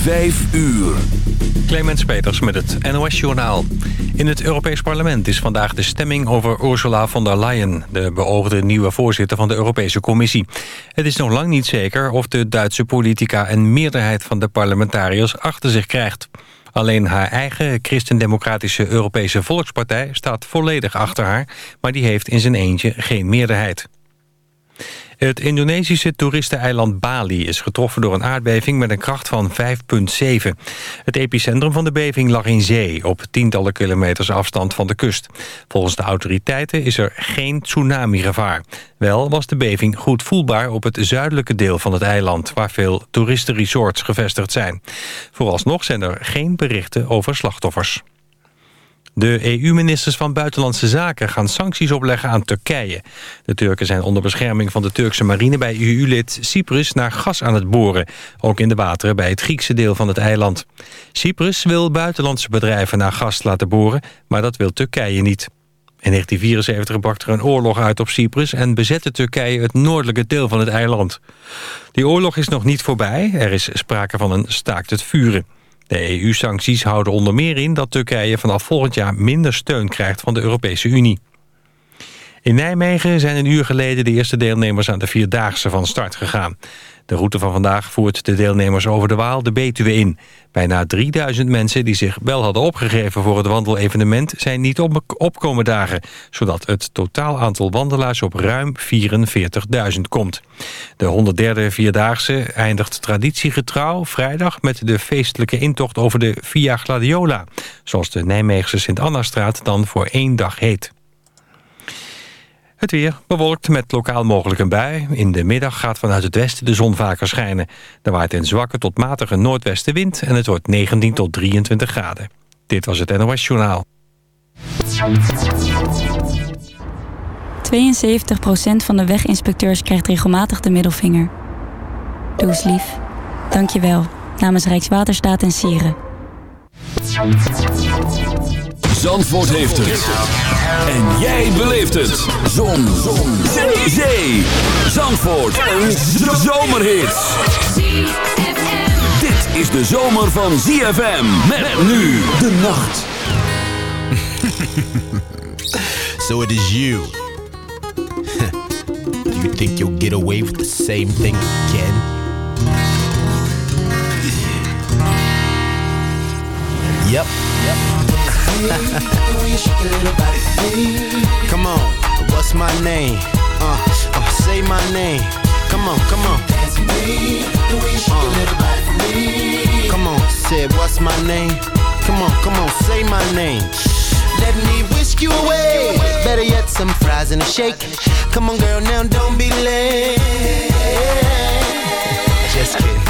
Vijf uur. Clemens Peters met het NOS-journaal. In het Europees Parlement is vandaag de stemming over Ursula von der Leyen... de beoogde nieuwe voorzitter van de Europese Commissie. Het is nog lang niet zeker of de Duitse politica... een meerderheid van de parlementariërs achter zich krijgt. Alleen haar eigen christendemocratische Europese Volkspartij... staat volledig achter haar, maar die heeft in zijn eentje geen meerderheid. Het Indonesische toeristeneiland Bali is getroffen door een aardbeving met een kracht van 5,7. Het epicentrum van de beving lag in zee, op tientallen kilometers afstand van de kust. Volgens de autoriteiten is er geen tsunami-gevaar. Wel was de beving goed voelbaar op het zuidelijke deel van het eiland... waar veel toeristenresorts gevestigd zijn. Vooralsnog zijn er geen berichten over slachtoffers. De EU-ministers van Buitenlandse Zaken gaan sancties opleggen aan Turkije. De Turken zijn onder bescherming van de Turkse marine bij EU-lid Cyprus naar gas aan het boren. Ook in de wateren bij het Griekse deel van het eiland. Cyprus wil buitenlandse bedrijven naar gas laten boren, maar dat wil Turkije niet. In 1974 brak er een oorlog uit op Cyprus... en bezette Turkije het noordelijke deel van het eiland. Die oorlog is nog niet voorbij. Er is sprake van een staakt het vuren. De EU-sancties houden onder meer in dat Turkije vanaf volgend jaar minder steun krijgt van de Europese Unie. In Nijmegen zijn een uur geleden de eerste deelnemers aan de Vierdaagse van start gegaan. De route van vandaag voert de deelnemers over de Waal de Betuwe in. Bijna 3000 mensen die zich wel hadden opgegeven voor het wandelevenement... zijn niet op opkomen dagen, zodat het totaal aantal wandelaars op ruim 44.000 komt. De 103e Vierdaagse eindigt traditiegetrouw vrijdag... met de feestelijke intocht over de Via Gladiola... zoals de Nijmeegse Sint-Anna-straat dan voor één dag heet. Het weer bewolkt met lokaal mogelijk een bui. In de middag gaat vanuit het westen de zon vaker schijnen. Er waait een zwakke tot matige noordwestenwind... en het wordt 19 tot 23 graden. Dit was het NOS Journaal. 72% van de weginspecteurs krijgt regelmatig de middelvinger. Doe eens lief. Dank je wel. Namens Rijkswaterstaat en Sieren. Zandvoort heeft het. En jij beleeft het. Zon. Zon. Zee. Zee. Zandvoort. Een zomerhit. Dit is de zomer van ZFM. Met nu de nacht. so it is you. Do you think you'll get away with the same thing again? Yep. Yep. Come on, what's my name? Uh, uh, say my name. Come on, come on. Uh, come on, said what's my name? Come on, come on, say my name. Let me whisk you away. Better yet, some fries and a shake. Come on, girl, now don't be late. Just kidding.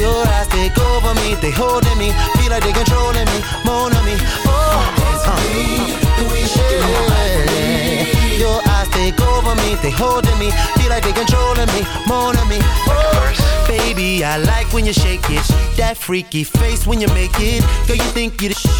your eyes take over me, they holding me, feel like they controlling me, more on me. Oh, uh, yeah. Your eyes take over me, they holding me, feel like they controlling me, more on me. Oh, baby, I like when you shake it, that freaky face when you make it. Girl, you think you the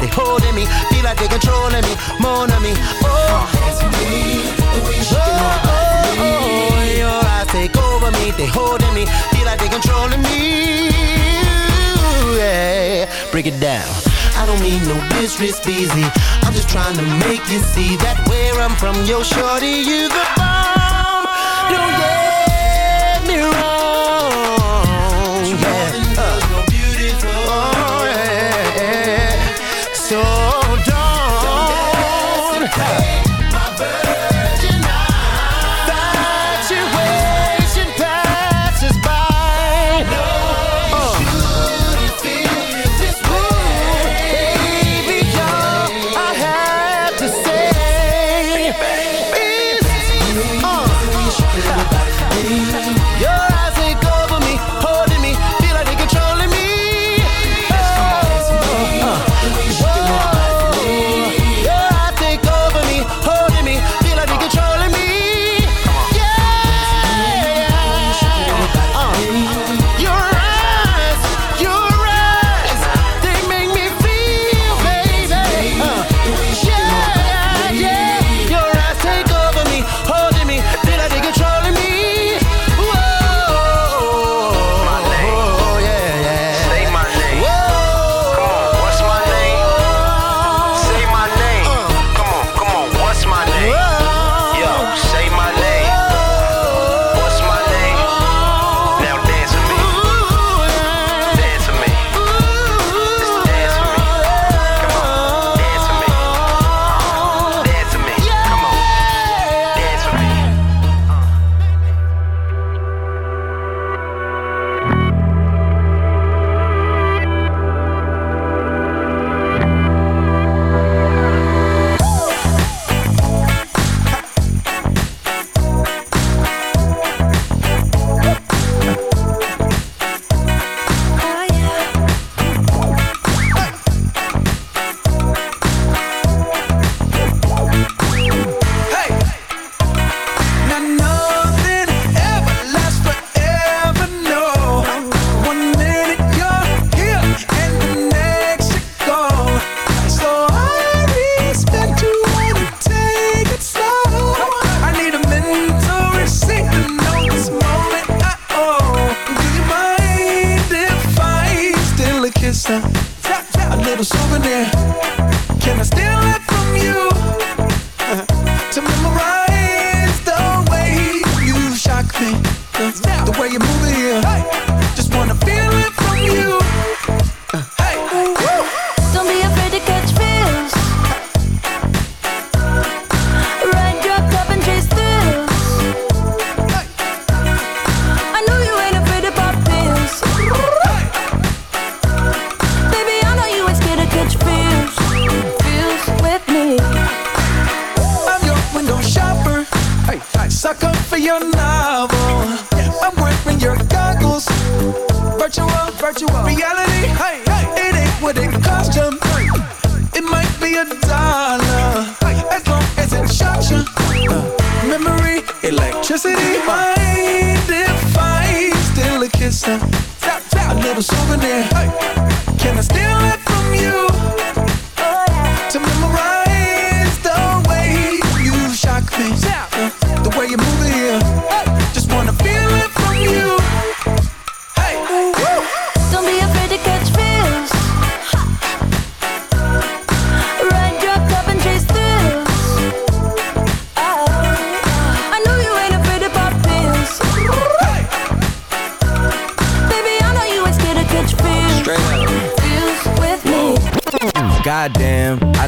They holding me, feel like they controlling me, more than me. Oh, oh, oh, your eyes take over me, they holding me, feel like they controlling me. Yeah, break it down. I don't mean no disrespect, easy. I'm just trying to make you see that where I'm from, yo, shorty, you the bomb.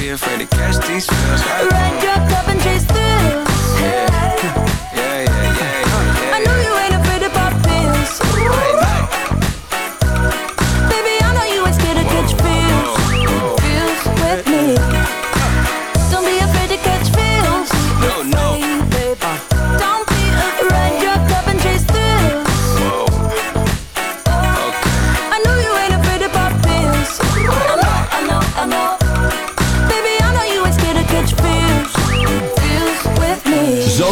be afraid to catch these feels. Ride your cup and chase thrills. Yeah.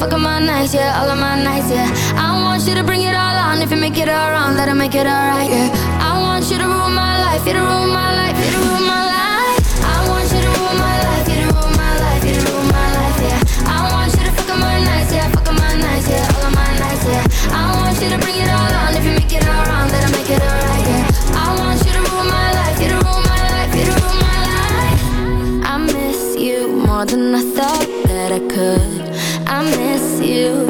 Fuck up my nights, yeah, all of my nights, yeah. I want you to bring it all on, if you make it all wrong, let it make it alright, yeah. I want you to rule my life, you to rule my life, you to rule my life. I want you to rule my life, you to rule my life, you to rule my life, yeah. I want you to my nights, yeah, my nights, yeah, all of my nights, yeah. I want you to bring it all on, if you make it all wrong, make it alright, yeah. I want you to rule my life, you to rule my life, you to rule my life. I miss you more than I thought that I could. I miss you.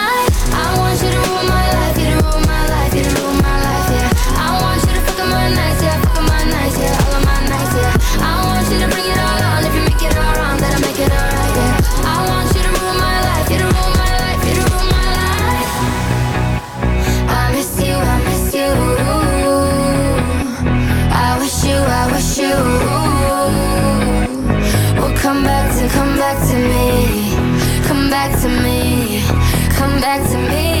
you. Well come back to, come back to me. Come back to me, come back to me.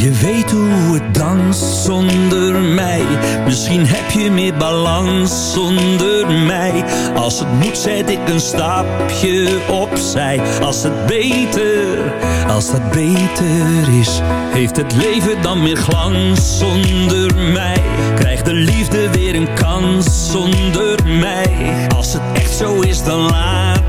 Je weten hoe het danst zonder mij? Misschien heb je meer balans zonder mij. Als het moet zet ik een stapje opzij. Als het beter, als dat beter is. Heeft het leven dan meer glans zonder mij? Krijgt de liefde weer een kans zonder mij? Als het echt zo is dan laat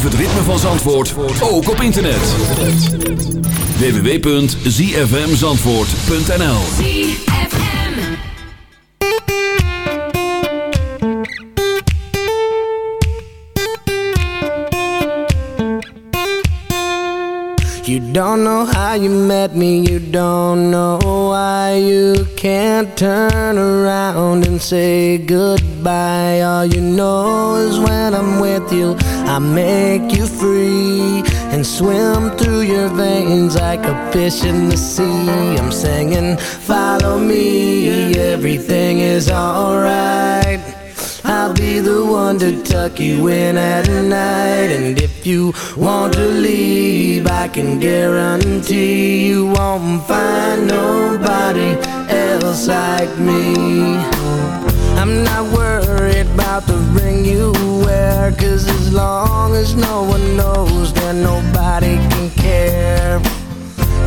Beleef het ritme van Zandvoort, ook op internet. www.zfmzandvoort.nl You don't know how you met me, you don't know why you can't turn around and say goodbye. All you know is when I'm with you, I make you free and swim through your veins like a fish in the sea. I'm singing, follow me, everything is alright. I'll be the one to tuck you in at night And if you want to leave I can guarantee you won't find nobody else like me. I'm not worried about the ring you wear Cause as long as no one knows Then nobody can care.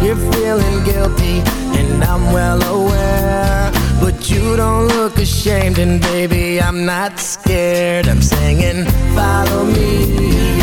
You're feeling guilty and I'm well aware. But you don't look ashamed and baby I'm not scared. I'm singing follow me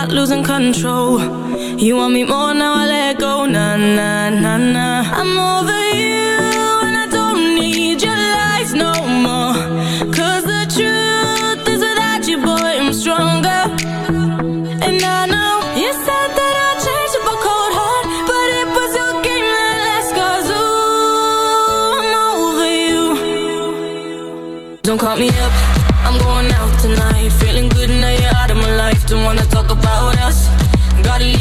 start losing control. You want me more now, I let go. Nah, nah, nah, nah. I'm over you, and I don't need your lies no more. Cause the truth is without you, boy, I'm stronger. And I know you said that I changed up a cold heart, but it was your game that last. Cause ooh, I'm over you. Don't call me up, I'm going out tonight. Feeling good now, you're out of my life. Don't wanna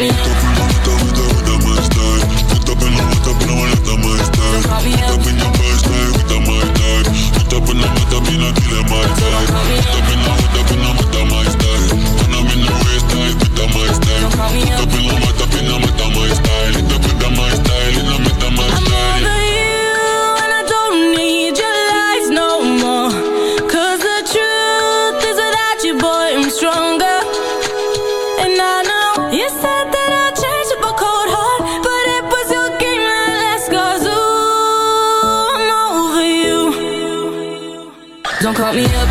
me. Don't call me up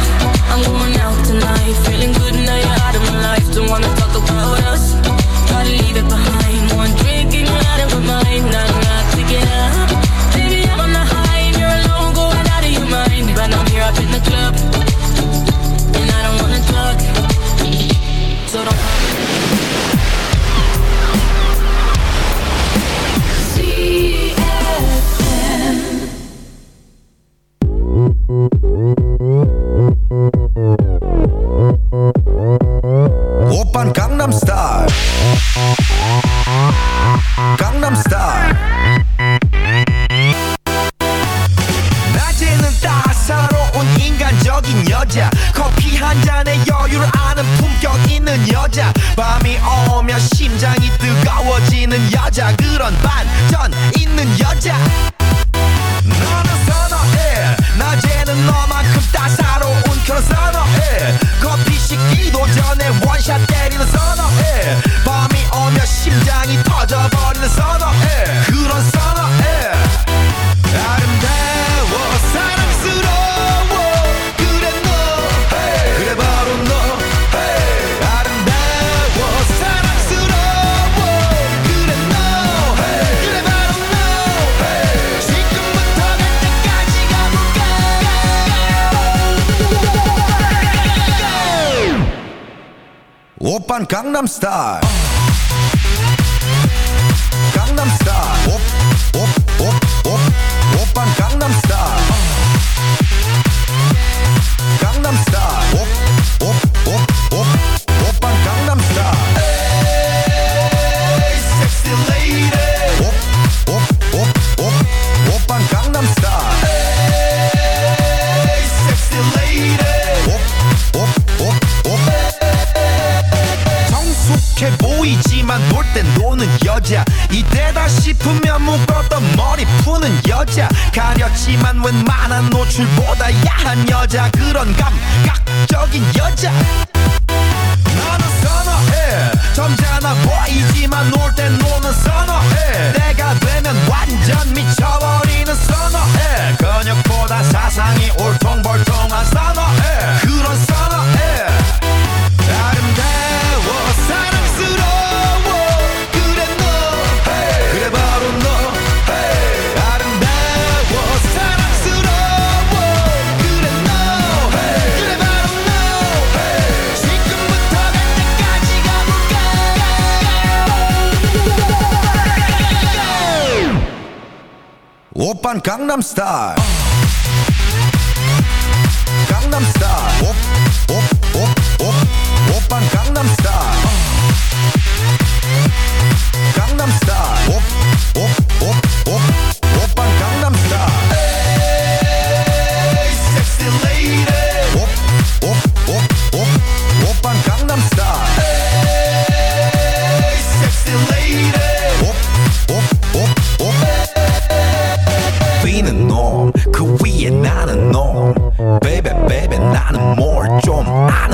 Star.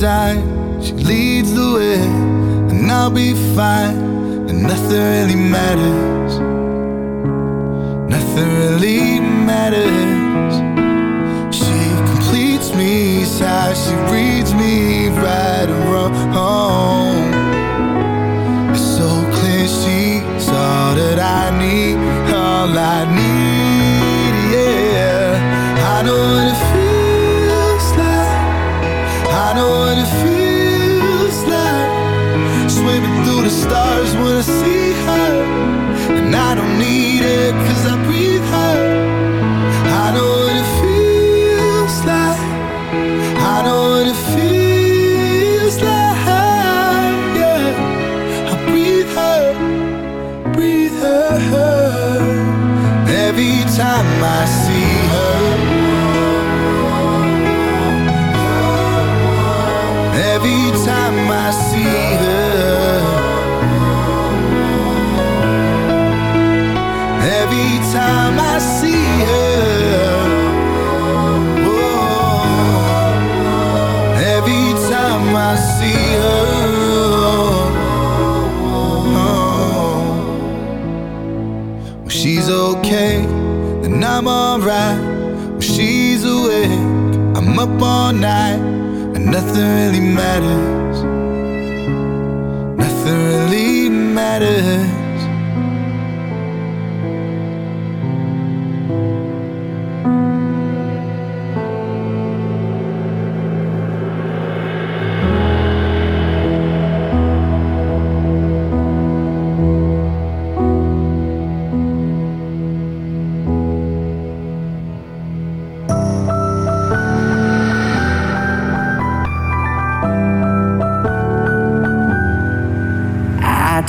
sign, she leads the way, and I'll be fine, and nothing really matters. Nothing really matters. She completes me, she reads me right and wrong. It's so clear she's all that I need, all I need, yeah. I know up all night, and nothing really matters. Nothing really matters.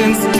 lessons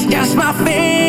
it's just my fate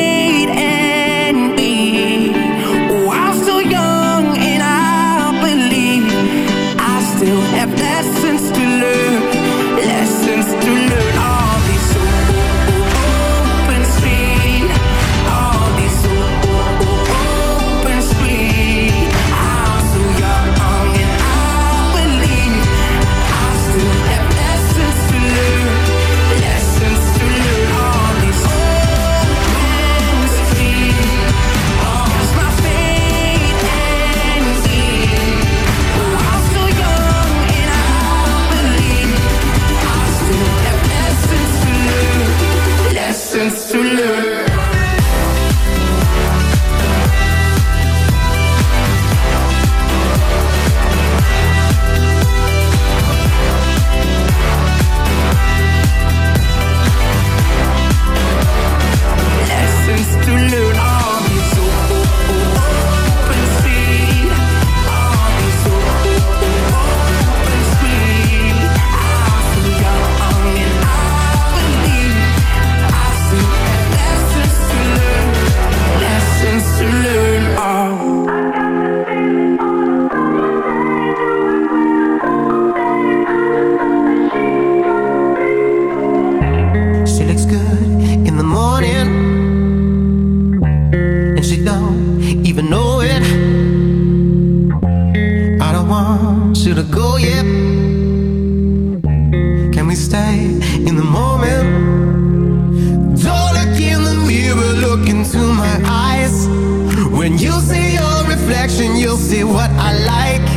you'll see what I like.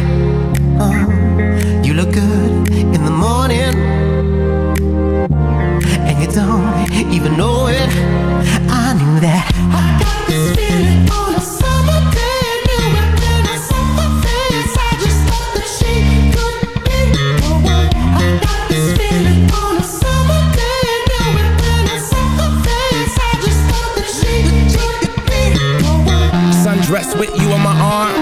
Uh, you look good in the morning and you don't even know it. I knew that. I got this feeling on a summer day. Knew it when I saw her face. I just thought that she could be the one. I got this feeling on a summer day. Knew it when I saw her face. I just thought that she could be the one. Sundress with you on my arm.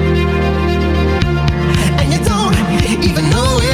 even know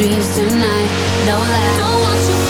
dreams tonight. No lie. Don't want you